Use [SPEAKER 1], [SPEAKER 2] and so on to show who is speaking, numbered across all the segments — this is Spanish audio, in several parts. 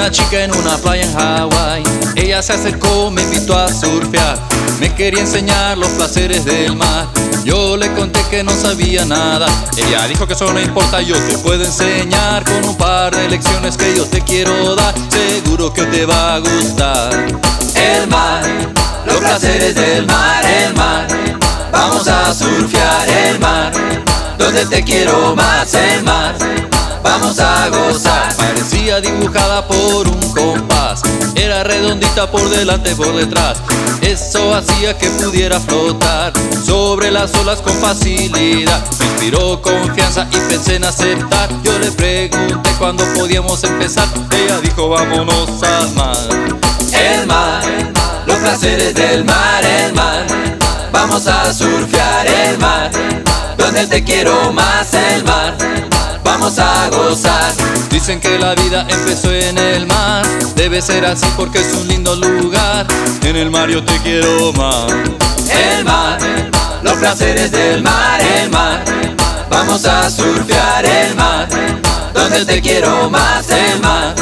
[SPEAKER 1] Una chica en una playa en Hawái. Ella se acercó, me invitó a surfear. Me quería enseñar los placeres del mar. Yo le conté que no sabía nada. Ella dijo que eso no importa, yo te puedo enseñar con un par de lecciones que yo te quiero dar. Seguro que te va a gustar. El mar, los placeres del mar, el mar. Vamos a surfear el mar. Donde te quiero más, el mar vamos a gozar. Parecía dibujada por un compás, era redondita por delante, por detrás. Eso hacía que pudiera flotar sobre las olas con facilidad. Me inspiró confianza y pensé en aceptar. Yo le pregunté cuándo podíamos empezar. Ella dijo, vámonos al mar. El mar, los placeres del mar, el mar. Vamos a surfear el mar, donde te quiero más, el mar vamos a gozar. Dicen que la vida empezó en el mar, debe ser así porque es un lindo lugar. En el mar yo te quiero más. El mar, los placeres del mar, el mar. Vamos a surfear el mar, donde te quiero más, el mar.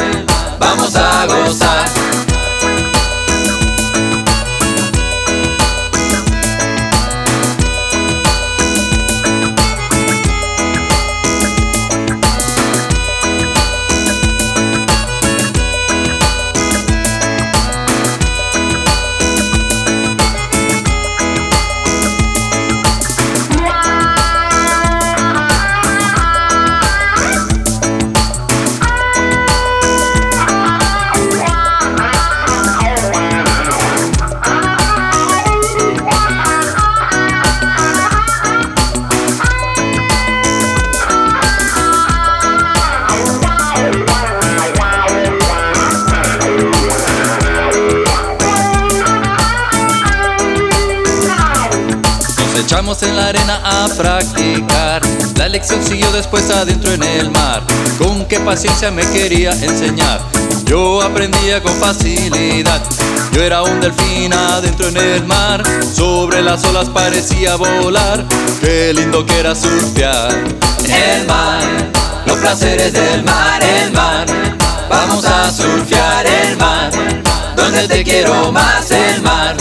[SPEAKER 1] Un delfín adentro en el mar. Sobre las olas parecía volar. Qué lindo que era surfear. El mar, los placeres del mar, el mar. Vamos a surfear el mar. Donde te quiero más, el mar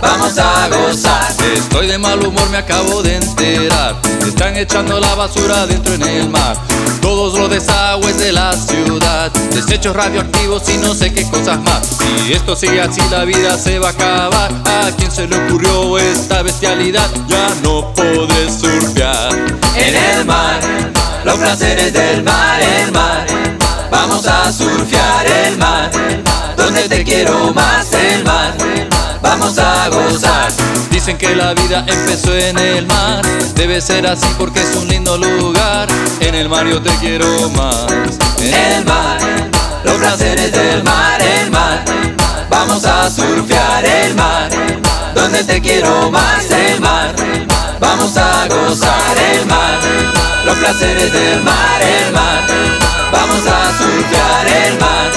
[SPEAKER 1] vamos a gozar. Estoy de mal humor, me acabo de enterar. Están echando la basura dentro en el mar. Todos los desagües de la ciudad, desechos radioactivos y no sé qué cosas más. Si esto sigue así, la vida se va a acabar. ¿A quién se le ocurrió esta bestialidad? Ya no podré surfear en el mar. Los placeres del mar, el mar. Vamos a surfear el mar. Donde te quiero más, el mar vamos a gozar. Dicen que la vida empezó en el mar, debe ser así porque es un lindo lugar. En el mar yo te quiero más. El mar, los placeres del mar, el mar. Vamos a surfear el mar, donde te quiero más, el mar. Vamos a gozar el mar, los placeres del mar, el mar. Vamos a surfear el mar,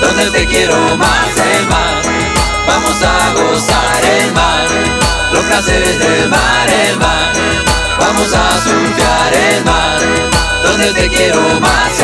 [SPEAKER 1] donde te quiero más, el mar. Vamos a gozar el mar, los placeres del mar, el mar. Vamos a surfear el mar, donde te quiero más, el mar.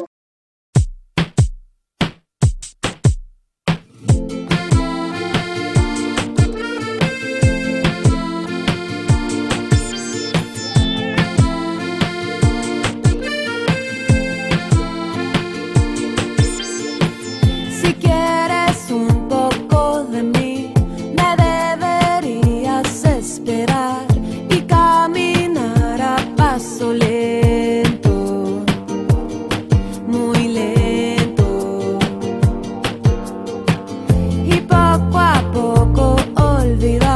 [SPEAKER 2] olvidar.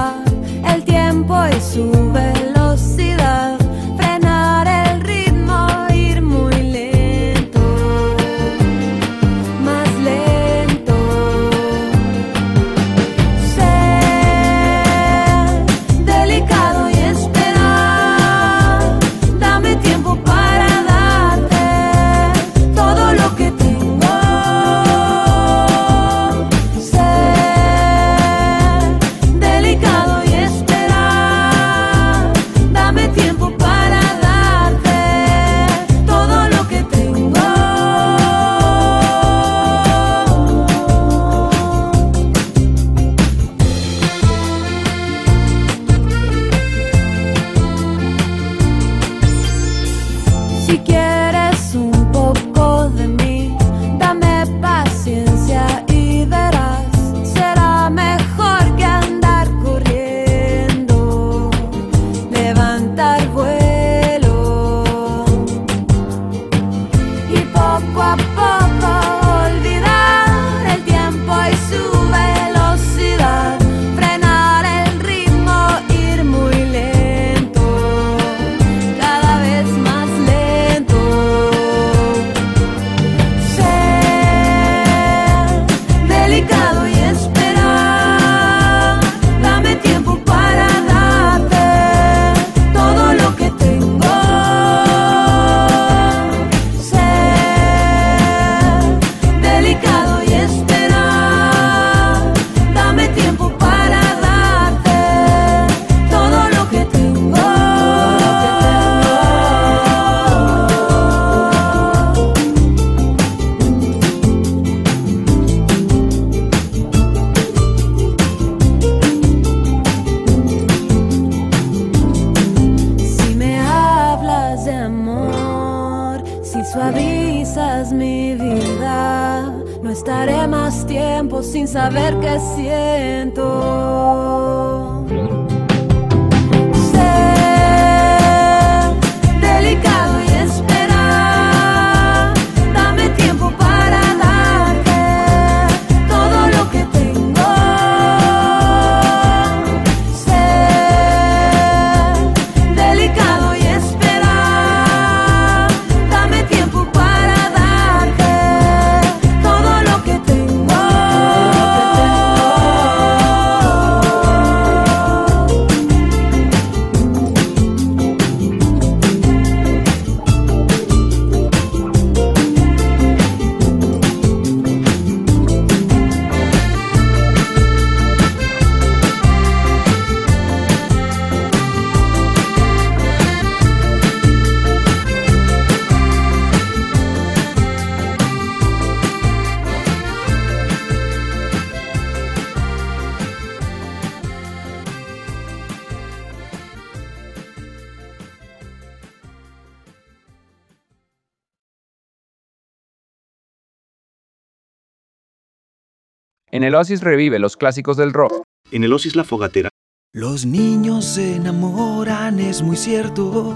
[SPEAKER 3] En el Oasis revive los clásicos del rock.
[SPEAKER 4] En el Oasis La Fogatera,
[SPEAKER 5] Los niños se enamoran, es muy cierto.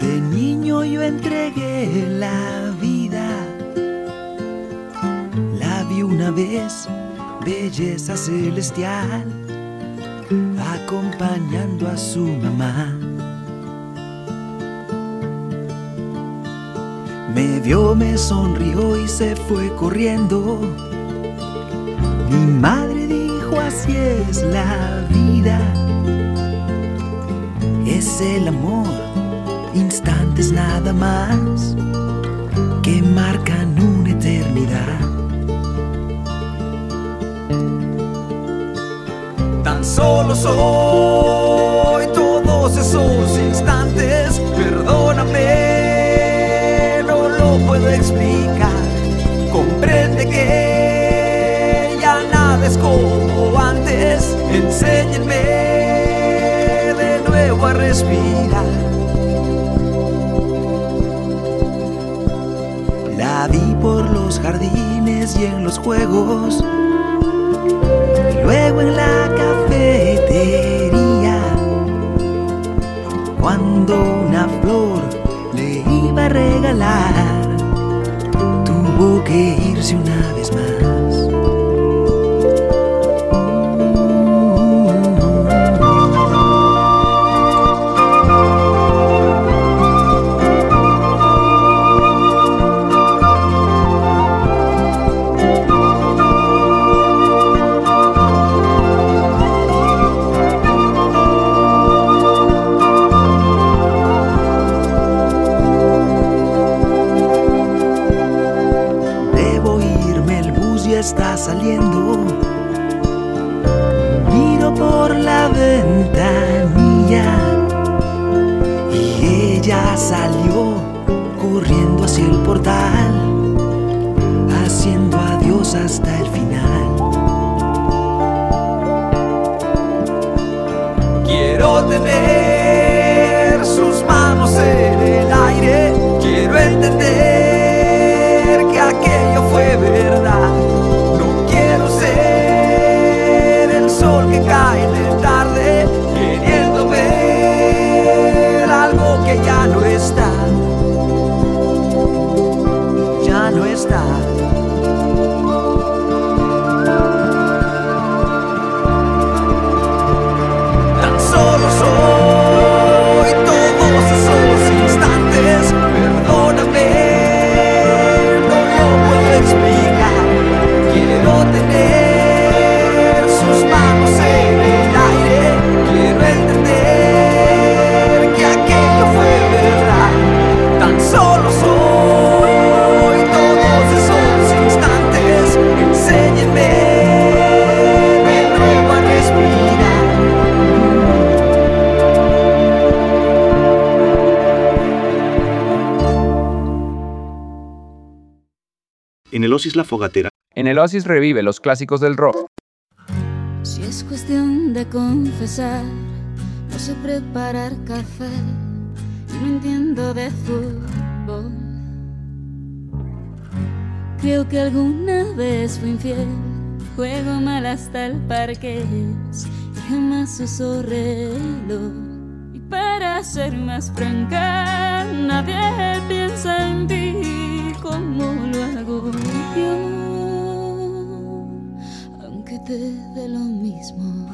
[SPEAKER 5] De niño yo entregué la vida. La vi una vez, belleza celestial, acompañando a su mamá. Me vio, me sonrió y se fue corriendo. Mi madre dijo así es la vida. Es el amor, instantes nada más que marcan una eternidad. Tan solo soy todos esos enséñenme de nuevo a respirar. La vi por los jardines y en los juegos. Y luego en la cafetería, cuando una flor le iba a regalar, tuvo que irse una vez más. Saliendo. Miro por la ventanilla y ella salió corriendo hacia el portal, haciendo adiós hasta el final. Quiero tener En el
[SPEAKER 6] Oasis La Fogatera,
[SPEAKER 7] En el Oasis revive los clásicos del rock.
[SPEAKER 8] Si es cuestión de confesar, no sé preparar café y no entiendo de fútbol. Creo que alguna vez fui infiel, juego mal hasta el parque y jamás uso reloj. Y para ser más franca, nadie piensa en ti como lo hago yo aunque te dé lo mismo.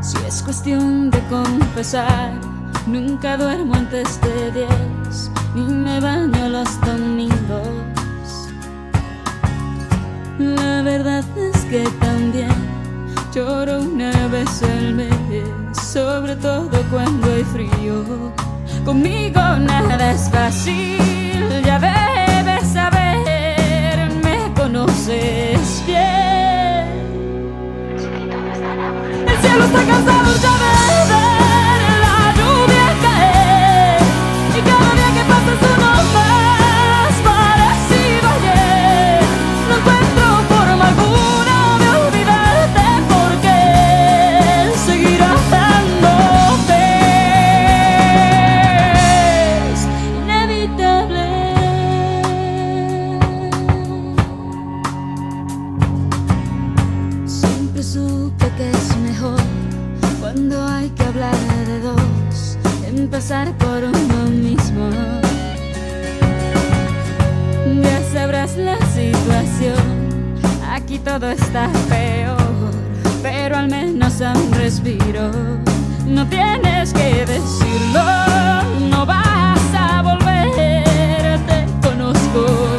[SPEAKER 8] Si es cuestión de confesar, nunca duermo antes de 10, ni me baño los domingos. La verdad es que también lloro una vez al mes, sobre todo cuando hay frío. Conmigo nada es fácil, ya debes saber, me conoces bien. El cielo está cansado ya de empezar por uno mismo. Ya sabrás la situación, aquí todo está peor, pero al menos a un respiro. No tienes que decirlo, no vas a volver, te conozco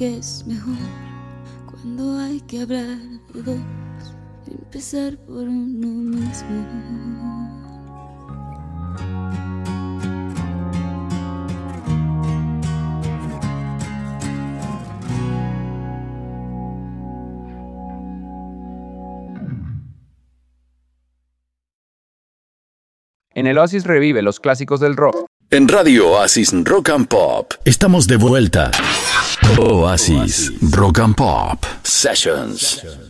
[SPEAKER 8] que es mejor cuando hay que hablar de dos, empezar por uno mismo.
[SPEAKER 7] En el Oasis revive los clásicos del rock.
[SPEAKER 9] En Radio Oasis Rock and Pop estamos de vuelta. Oasis Rock and Pop Sessions.
[SPEAKER 8] Thank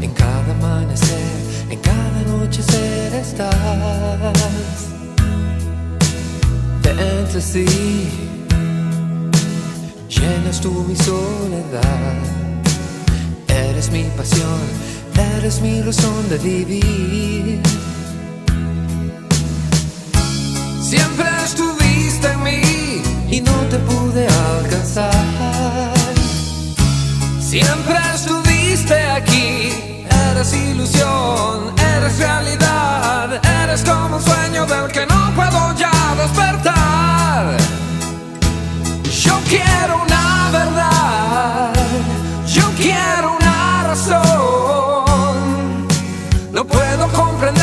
[SPEAKER 10] En cada amanecer, en cada anochecer estás. Fantasy, llenas tú mi soledad. Eres mi pasión, eres mi razón de vivir. Siempre estuviste en mí y no te pude alcanzar. Siempre estuviste aquí, eres ilusión, eres realidad, eres como un sueño del que no puedo ya despertar. Yo quiero una verdad, yo quiero una razón. No puedo comprender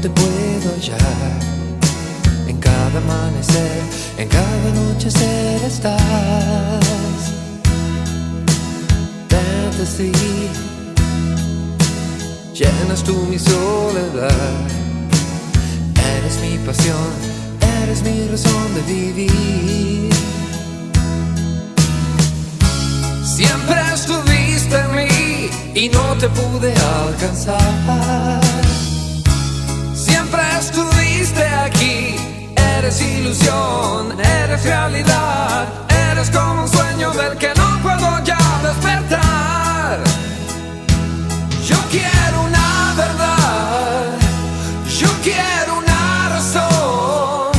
[SPEAKER 10] te puedo hallar. En cada amanecer, en cada anochecer estás. Fantasy, llenas tú mi soledad. Eres mi pasión, eres mi razón de vivir. Siempre estuviste en mí y no te pude alcanzar. Siempre estuviste aquí, eres ilusión, eres realidad, eres como un sueño del que no puedo ya despertar. Yo quiero una verdad, yo quiero una razón.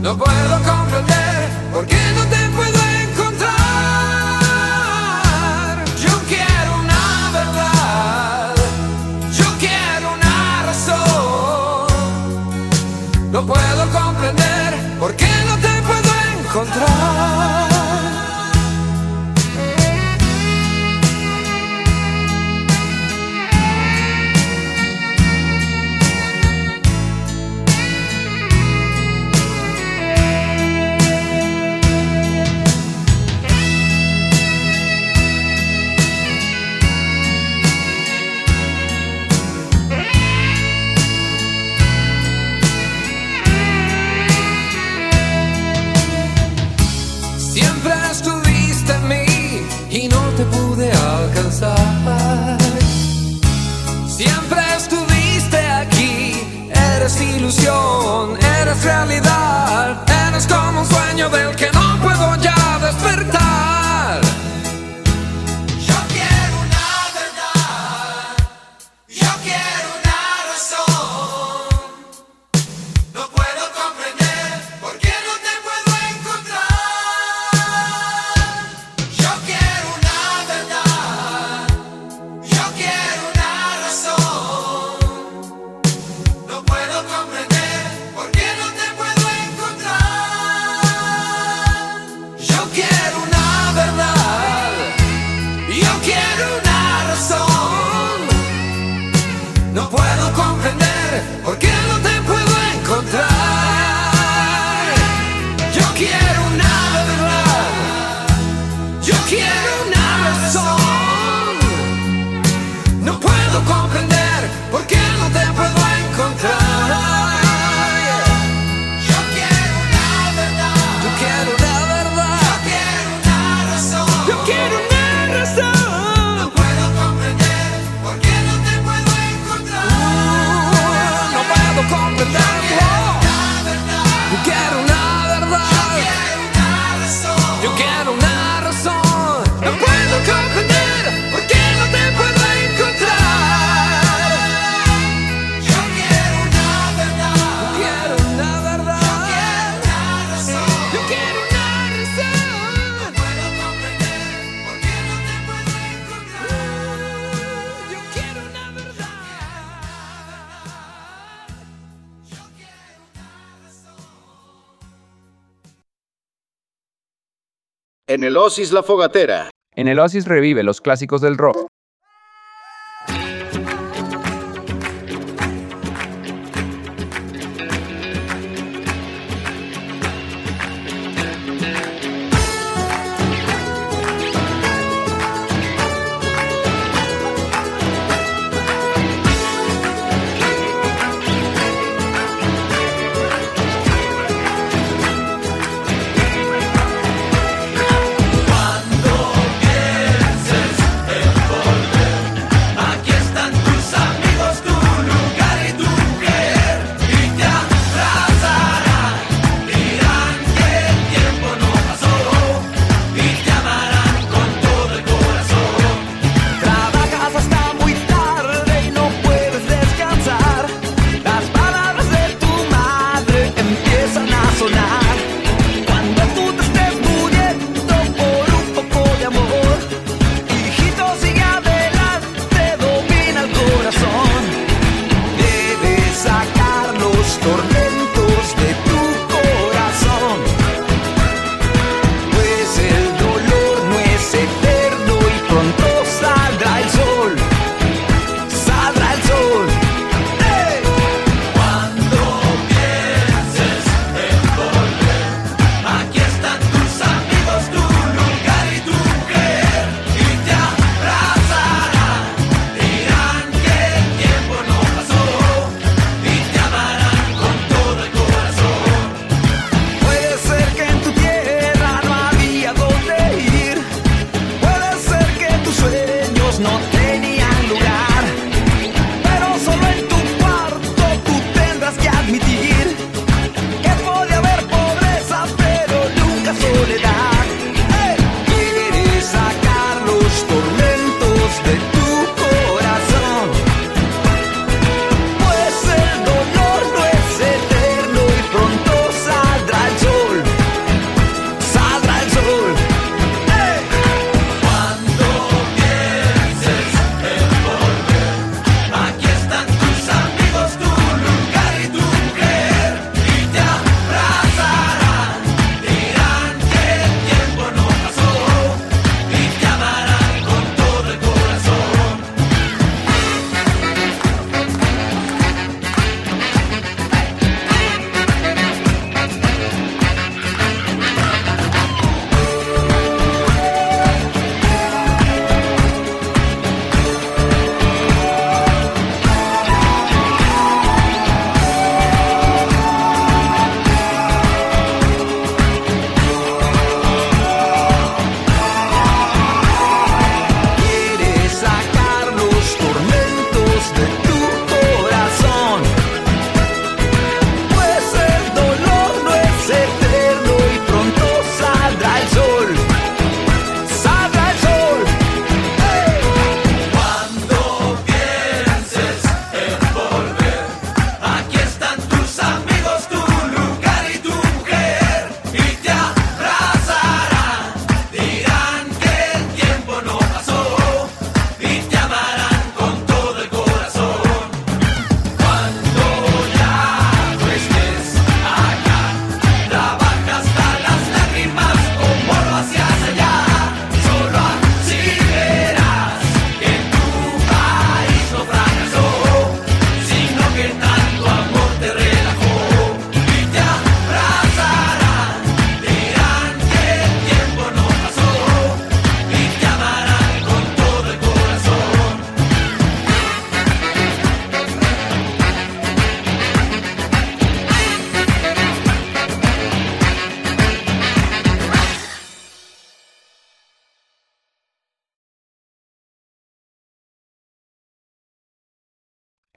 [SPEAKER 10] No puedo comprender por qué no te En
[SPEAKER 11] el Oasis La Fogatera.
[SPEAKER 12] En el Oasis revive los clásicos del rock.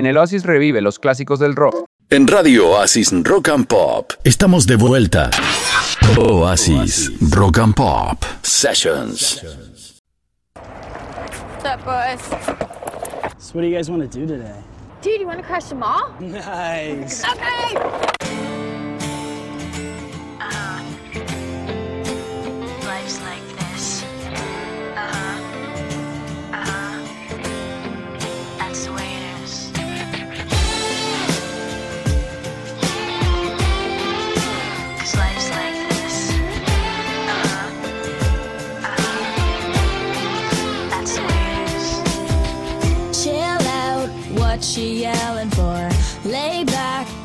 [SPEAKER 7] En el Oasis revive los clásicos del rock.
[SPEAKER 9] En Radio Oasis Rock and Pop estamos de vuelta. Oasis Rock and Pop Sessions.
[SPEAKER 8] What's up, boys?
[SPEAKER 13] So what do you guys want to do today?
[SPEAKER 8] Dude, you want to crash the mall?
[SPEAKER 13] Nice.
[SPEAKER 8] Okay.